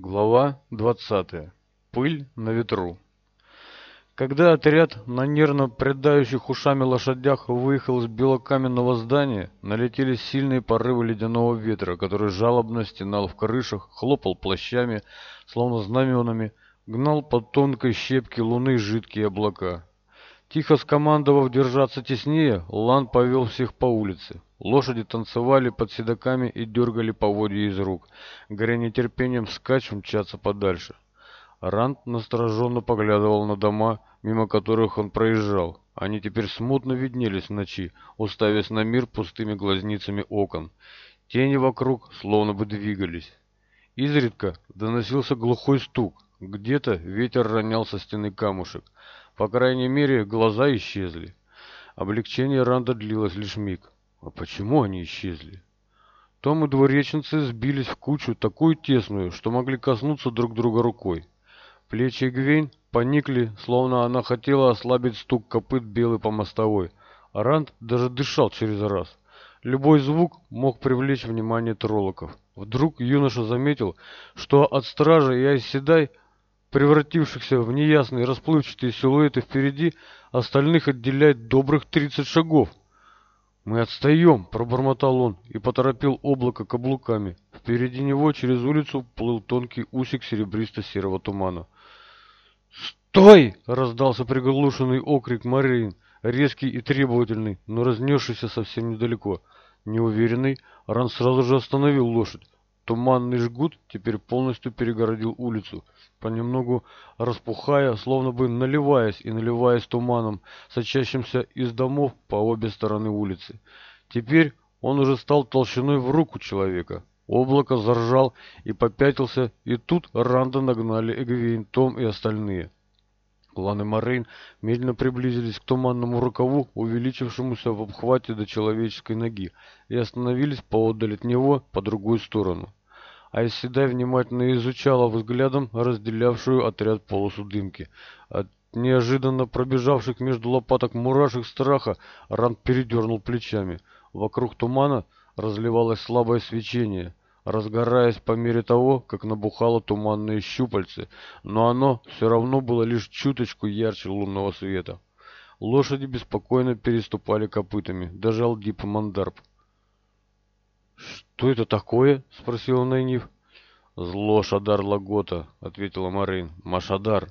Глава 20. Пыль на ветру. Когда отряд на нервно предающих ушами лошадях выехал из белокаменного здания, налетели сильные порывы ледяного ветра, который жалобно стенал в крышах, хлопал плащами, словно знаменами, гнал по тонкой щепке луны жидкие облака. Тихо скомандовав держаться теснее, Лан повел всех по улице. Лошади танцевали под седоками и дергали поводья из рук, горя нетерпением скач мчаться подальше. Рант настороженно поглядывал на дома, мимо которых он проезжал. Они теперь смутно виднелись в ночи, уставясь на мир пустыми глазницами окон. Тени вокруг словно бы двигались. Изредка доносился глухой стук. Где-то ветер ронял со стены камушек. По крайней мере, глаза исчезли. Облегчение Ранда длилось лишь миг. А почему они исчезли? Том и двуреченцы сбились в кучу, такую тесную, что могли коснуться друг друга рукой. Плечи Гвейн поникли, словно она хотела ослабить стук копыт белый по мостовой. А Ранд даже дышал через раз. Любой звук мог привлечь внимание троллоков. Вдруг юноша заметил, что от стражи и Айседай превратившихся в неясные расплывчатые силуэты впереди, остальных отделяет добрых 30 шагов. «Мы отстаем!» – пробормотал он и поторопил облако каблуками. Впереди него через улицу плыл тонкий усик серебристо-серого тумана. «Стой!» – раздался приглушенный окрик Марин, резкий и требовательный, но разнесшийся совсем недалеко. Неуверенный, Ран сразу же остановил лошадь, Туманный жгут теперь полностью перегородил улицу, понемногу распухая, словно бы наливаясь и наливаясь туманом, сочащимся из домов по обе стороны улицы. Теперь он уже стал толщиной в руку человека. Облако заржал и попятился, и тут Ранда нагнали Эгвейн, Том и остальные. Лан и Морейн медленно приблизились к туманному рукаву, увеличившемуся в обхвате до человеческой ноги, и остановились поодаль от него по другую сторону айседай внимательно изучала взглядом разделявшую отряд полосу дымки. От неожиданно пробежавших между лопаток мурашек страха Ранд передернул плечами. Вокруг тумана разливалось слабое свечение, разгораясь по мере того, как набухало туманные щупальцы, но оно все равно было лишь чуточку ярче лунного света. Лошади беспокойно переступали копытами, даже Алдип и Мандарб кто это такое спросил найнив зло шадар лагота ответила марин машадар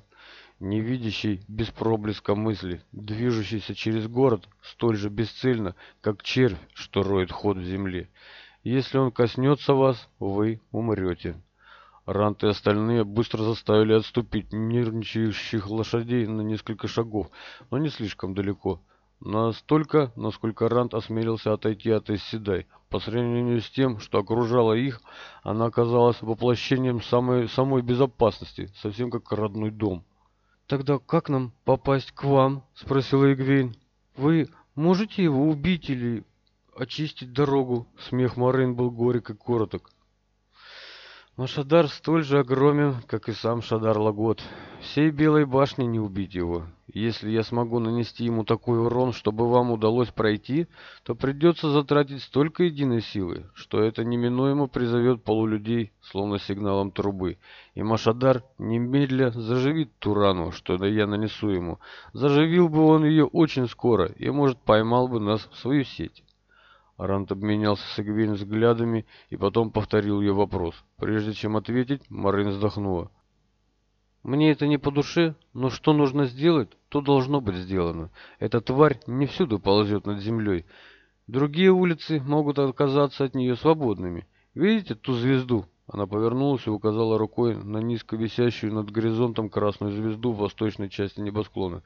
невидящий, видящий без проблеска мысли, движущийся через город столь же бесцельно, как червь, что роет ход в земле. Если он коснется вас, вы умрете. Ранты и остальные быстро заставили отступить нервничающих лошадей на несколько шагов, но не слишком далеко. Настолько, насколько Рант осмелился отойти от Исседай. По сравнению с тем, что окружало их, она оказалась воплощением самой, самой безопасности, совсем как родной дом. «Тогда как нам попасть к вам?» — спросила Игвейн. «Вы можете его убить или очистить дорогу?» Смех Марин был горек и короток. Но Шадар столь же огромен, как и сам Шадар Лагот. Всей Белой башни не убить его. Если я смогу нанести ему такой урон, чтобы вам удалось пройти, то придется затратить столько единой силы, что это неминуемо призовет полулюдей, словно сигналом трубы. И Машадар немедля заживит ту рану, что я нанесу ему. Заживил бы он ее очень скоро и, может, поймал бы нас Мне это не по душе, но что нужно сделать, то должно быть сделано. Эта тварь не всюду ползет над землей. Другие улицы могут оказаться от нее свободными. Видите ту звезду? Она повернулась и указала рукой на низко висящую над горизонтом красную звезду в восточной части небосклона.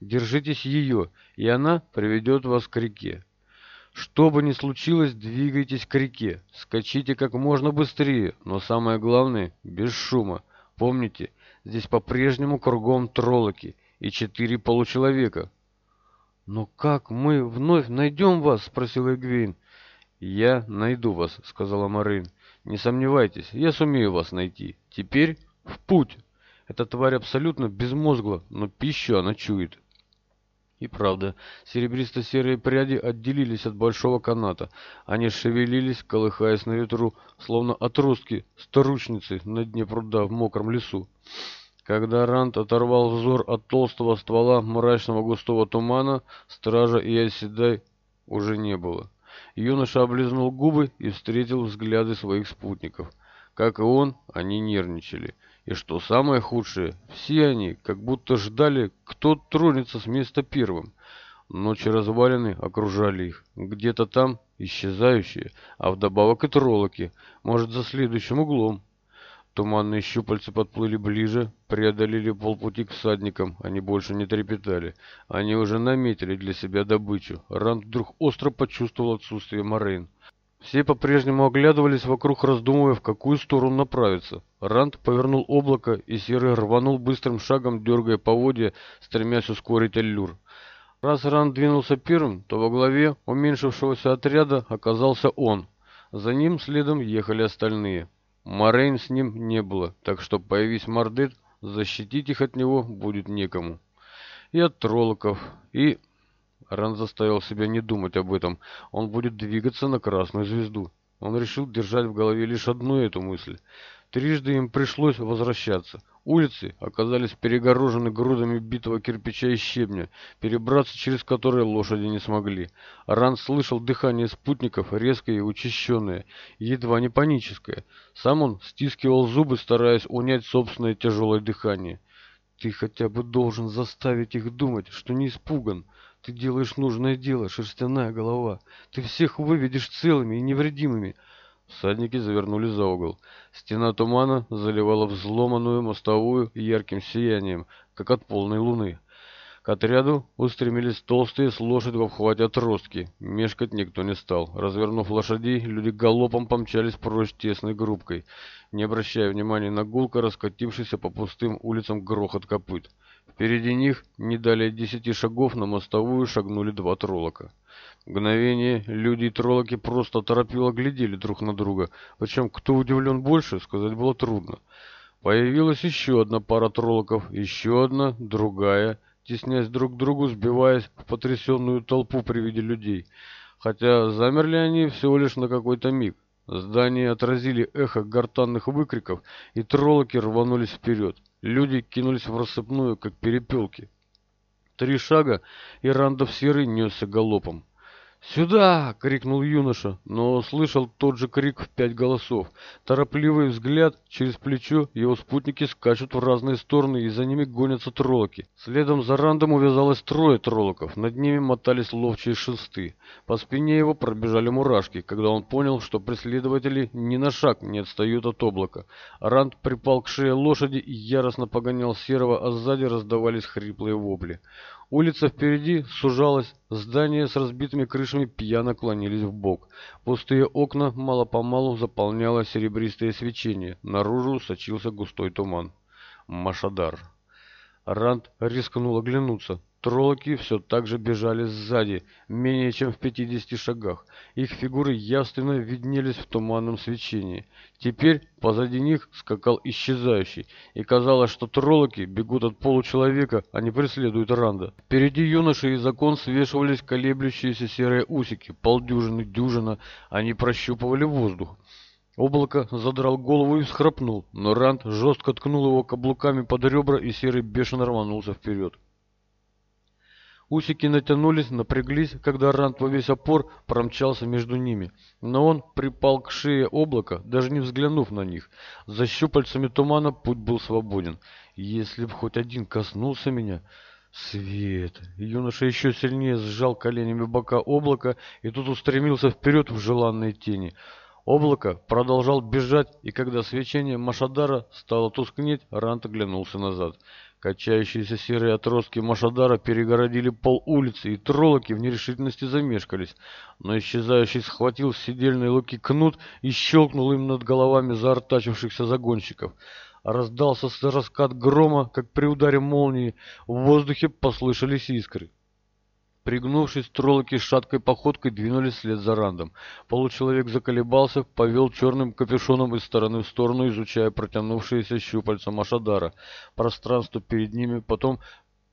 Держитесь ее, и она приведет вас к реке. Что бы ни случилось, двигайтесь к реке. Скачите как можно быстрее, но самое главное, без шума. Помните, Здесь по-прежнему кругом троллоки и четыре получеловека. «Но «Ну как мы вновь найдем вас?» — спросил Эгвейн. «Я найду вас», — сказала Марин. «Не сомневайтесь, я сумею вас найти. Теперь в путь!» Эта тварь абсолютно безмозгла, но пищу она чует. И правда, серебристо-серые пряди отделились от большого каната. Они шевелились, колыхаясь на ветру, словно отростки старушницы на дне пруда в мокром лесу. Когда Рант оторвал взор от толстого ствола мрачного густого тумана, стража и оседай уже не было. Юноша облизнул губы и встретил взгляды своих спутников. Как и он, они нервничали — и что самое худшее, все они как будто ждали, кто тронется с места первым. Ночи развалины окружали их, где-то там исчезающие, а вдобавок и троллоки, может за следующим углом. Туманные щупальца подплыли ближе, преодолели полпути к всадникам, они больше не трепетали. Они уже наметили для себя добычу. Ранд вдруг остро почувствовал отсутствие Морейн. Все по-прежнему оглядывались вокруг, раздумывая, в какую сторону направиться. Ранд повернул облако, и Серый рванул быстрым шагом, дергая поводья, стремясь ускорить аллюр. Раз Ранд двинулся первым, то во главе уменьшившегося отряда оказался он. За ним следом ехали остальные. Морейн с ним не было, так что появись Мордет, защитить их от него будет некому. И от троллоков, и Ран заставил себя не думать об этом. Он будет двигаться на красную звезду. Он решил держать в голове лишь одну эту мысль. Трижды им пришлось возвращаться. Улицы оказались перегорожены грудами битого кирпича и щебня, перебраться через которые лошади не смогли. Ран слышал дыхание спутников, резкое и учащенное, едва не паническое. Сам он стискивал зубы, стараясь унять собственное тяжелое дыхание. «Ты хотя бы должен заставить их думать, что не испуган», ты делаешь нужное дело, шерстяная голова. Ты всех выведешь целыми и невредимыми. Всадники завернули за угол. Стена тумана заливала взломанную мостовую ярким сиянием, как от полной луны. К отряду устремились толстые с лошадь в обхвате отростки. Мешкать никто не стал. Развернув лошадей, люди галопом помчались прочь тесной группкой, не обращая внимания на гулко раскатившийся по пустым улицам грохот копыт. Впереди них, не далее десяти шагов, на мостовую шагнули два троллока. Мгновение люди и троллоки просто торопило глядели друг на друга, причем кто удивлен больше, сказать было трудно. Появилась еще одна пара троллоков, еще одна, другая, теснясь друг к другу, сбиваясь в потрясенную толпу при виде людей. Хотя замерли они всего лишь на какой-то миг. Здание отразили эхо гортанных выкриков, и троллоки рванулись вперед. Люди кинулись в рассыпную, как перепелки. Три шага, и Рандов Серый несся галопом. «Сюда!» — крикнул юноша, но услышал тот же крик в пять голосов. Торопливый взгляд через плечо, его спутники скачут в разные стороны, и за ними гонятся троллоки. Следом за Рандом увязалось трое троллоков, над ними мотались ловчие шесты. По спине его пробежали мурашки, когда он понял, что преследователи ни на шаг не отстают от облака. Ранд припал к шее лошади и яростно погонял серого, а сзади раздавались хриплые вопли. Улица впереди сужалась, здания с разбитыми крышами пьяно клонились в бок. Пустые окна мало-помалу заполняло серебристое свечение, наружу сочился густой туман. Машадар. Ранд рискнул оглянуться. Троллоки все так же бежали сзади, менее чем в 50 шагах. Их фигуры явственно виднелись в туманном свечении. Теперь позади них скакал исчезающий, и казалось, что троллоки бегут от получеловека, а не преследуют Ранда. Впереди юноши и закон свешивались колеблющиеся серые усики, полдюжины, дюжина, они прощупывали воздух. Облако задрал голову и всхрапнул, но Ранд жестко ткнул его каблуками под ребра, и серый бешено рванулся вперед. Усики натянулись, напряглись, когда Рант во весь опор промчался между ними. Но он припал к шее облака, даже не взглянув на них. За щупальцами тумана путь был свободен. Если бы хоть один коснулся меня... Свет! Юноша еще сильнее сжал коленями бока облака и тут устремился вперед в желанные тени. Облако продолжал бежать, и когда свечение Машадара стало тускнеть, Рант оглянулся назад. Качающиеся серые отростки Машадара перегородили пол улицы, и Тролоки в нерешительности замешкались. Но исчезающий схватил с сидельной луки кнут и щелкнул им над головами заортачившихся загонщиков. Раздался раскат грома, как при ударе молнии. В воздухе послышались искры. Пригнувшись, троллоки шаткой походкой двинулись вслед за Рандом. Получеловек заколебался, повел черным капюшоном из стороны в сторону, изучая протянувшиеся щупальца Машадара. Пространство перед ними, потом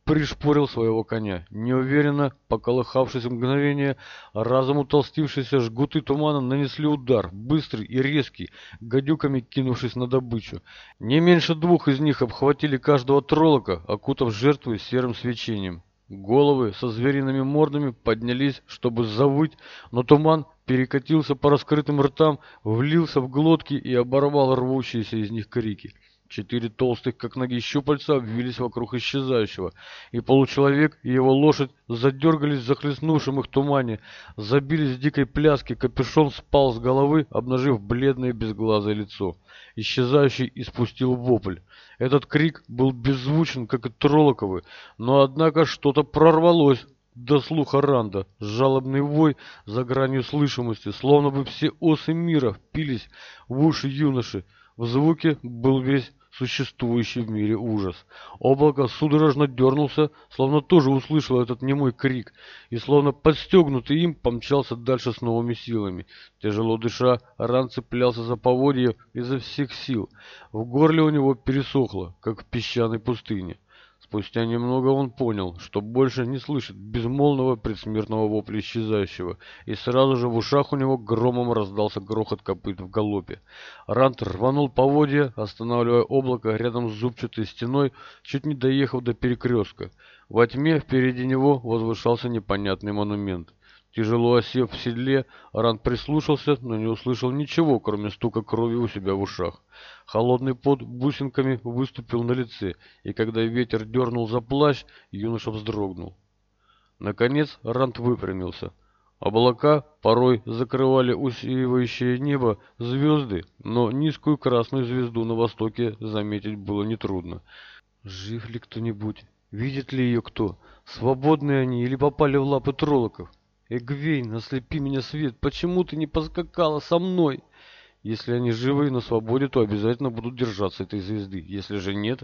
пришпорил своего коня. Неуверенно, поколыхавшись мгновение, разом утолстившиеся жгуты тумана нанесли удар, быстрый и резкий, гадюками кинувшись на добычу. Не меньше двух из них обхватили каждого троллока, окутав жертву серым свечением головы со звериными мордами поднялись, чтобы завыть, но туман перекатился по раскрытым ртам, влился в глотки и оборвал рвущиеся из них крики. Четыре толстых, как ноги, щупальца обвились вокруг исчезающего, и получеловек и его лошадь задергались в захлестнувшем их тумане, забились в дикой пляске, капюшон спал с головы, обнажив бледное безглазое лицо. Исчезающий испустил вопль. Этот крик был беззвучен, как и Тролоковы, но однако что-то прорвалось до слуха Ранда, жалобный вой за гранью слышимости, словно бы все осы мира впились в уши юноши. В звуке был весь существующий в мире ужас. Облако судорожно дернулся, словно тоже услышал этот немой крик, и словно подстегнутый им помчался дальше с новыми силами. Тяжело дыша, Ран цеплялся за поводье изо всех сил. В горле у него пересохло, как в песчаной пустыне. Спустя немного он понял, что больше не слышит безмолвного предсмертного вопля исчезающего, и сразу же в ушах у него громом раздался грохот копыт в галопе. Рант рванул поводья, останавливая облако рядом с зубчатой стеной, чуть не доехав до перекрестка. Во тьме впереди него возвышался непонятный монумент. Тяжело осев в седле, Аран прислушался, но не услышал ничего, кроме стука крови у себя в ушах. Холодный пот бусинками выступил на лице, и когда ветер дернул за плащ, юноша вздрогнул. Наконец Рант выпрямился. Облака порой закрывали усеивающее небо звезды, но низкую красную звезду на востоке заметить было нетрудно. «Жив ли кто-нибудь? Видит ли ее кто? Свободны они или попали в лапы троллоков?» Эгвейн, ослепи меня свет, почему ты не поскакала со мной? Если они живы и на свободе, то обязательно будут держаться этой звезды. Если же нет,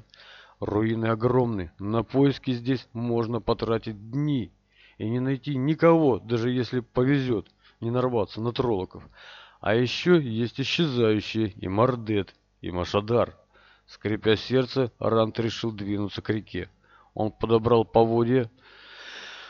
руины огромны. На поиски здесь можно потратить дни и не найти никого, даже если повезет не нарваться на троллоков. А еще есть исчезающие и Мордет, и Машадар. Скрипя сердце, Рант решил двинуться к реке. Он подобрал поводья,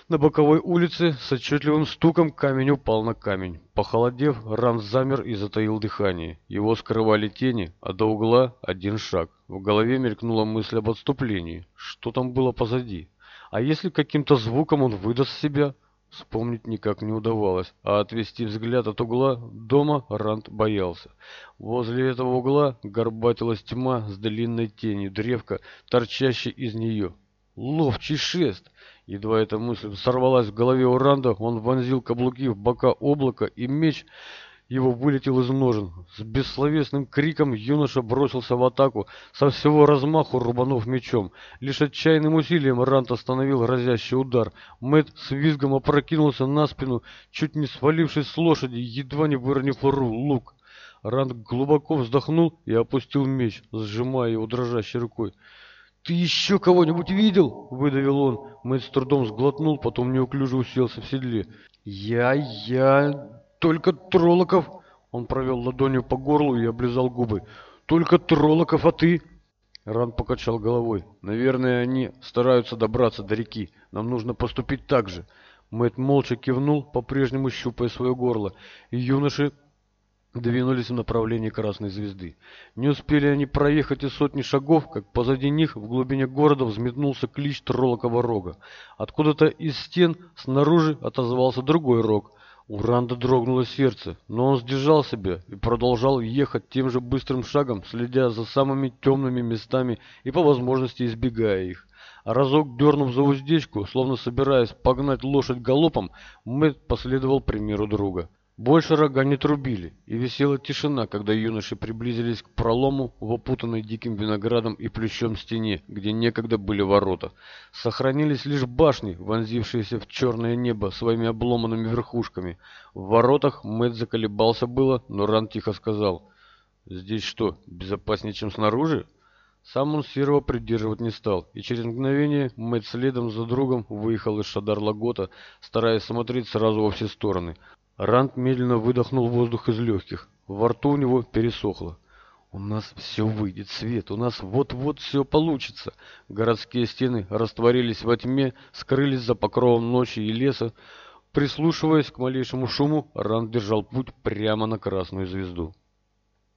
на боковой улице с отчетливым стуком камень упал на камень. Похолодев, Рам замер и затаил дыхание. Его скрывали тени, а до угла один шаг. В голове мелькнула мысль об отступлении. Что там было позади? А если каким-то звуком он выдаст себя? Вспомнить никак не удавалось, а отвести взгляд от угла дома Ранд боялся. Возле этого угла горбатилась тьма с длинной тенью древко торчащей из нее. Ловчий шест! едва эта мысль сорвалась в голове у Ранда, он вонзил каблуки в бока облака, и меч его вылетел из ножен. С бессловесным криком юноша бросился в атаку, со всего размаху рубанув мечом. Лишь отчаянным усилием Рант остановил разящий удар. Мэт с визгом опрокинулся на спину, чуть не свалившись с лошади, едва не выронив лук. Рант глубоко вздохнул и опустил меч, сжимая его дрожащей рукой. «Ты еще кого-нибудь видел?» — выдавил он. Мэтт с трудом сглотнул, потом неуклюже уселся в седле. «Я... я... только Тролоков!» Он провел ладонью по горлу и облизал губы. «Только Тролоков, а ты?» Ран покачал головой. «Наверное, они стараются добраться до реки. Нам нужно поступить так же». Мэтт молча кивнул, по-прежнему щупая свое горло. И юноши двинулись в направлении Красной Звезды. Не успели они проехать и сотни шагов, как позади них в глубине города взметнулся клич Троллокова рога. Откуда-то из стен снаружи отозвался другой рог. У Ранда дрогнуло сердце, но он сдержал себя и продолжал ехать тем же быстрым шагом, следя за самыми темными местами и по возможности избегая их. А разок дернув за уздечку, словно собираясь погнать лошадь галопом, Мэтт последовал примеру друга. Больше рога не трубили, и висела тишина, когда юноши приблизились к пролому в опутанной диким виноградом и плющом стене, где некогда были ворота. Сохранились лишь башни, вонзившиеся в черное небо своими обломанными верхушками. В воротах Мэтт заколебался было, но Ран тихо сказал, «Здесь что, безопаснее, чем снаружи?» Сам он Серого придерживать не стал, и через мгновение Мэтт следом за другом выехал из Шадар-Лагота, стараясь смотреть сразу во все стороны – Ранд медленно выдохнул воздух из легких. Во рту у него пересохло. «У нас все выйдет, Свет, у нас вот-вот все получится!» Городские стены растворились во тьме, скрылись за покровом ночи и леса. Прислушиваясь к малейшему шуму, Ранд держал путь прямо на красную звезду.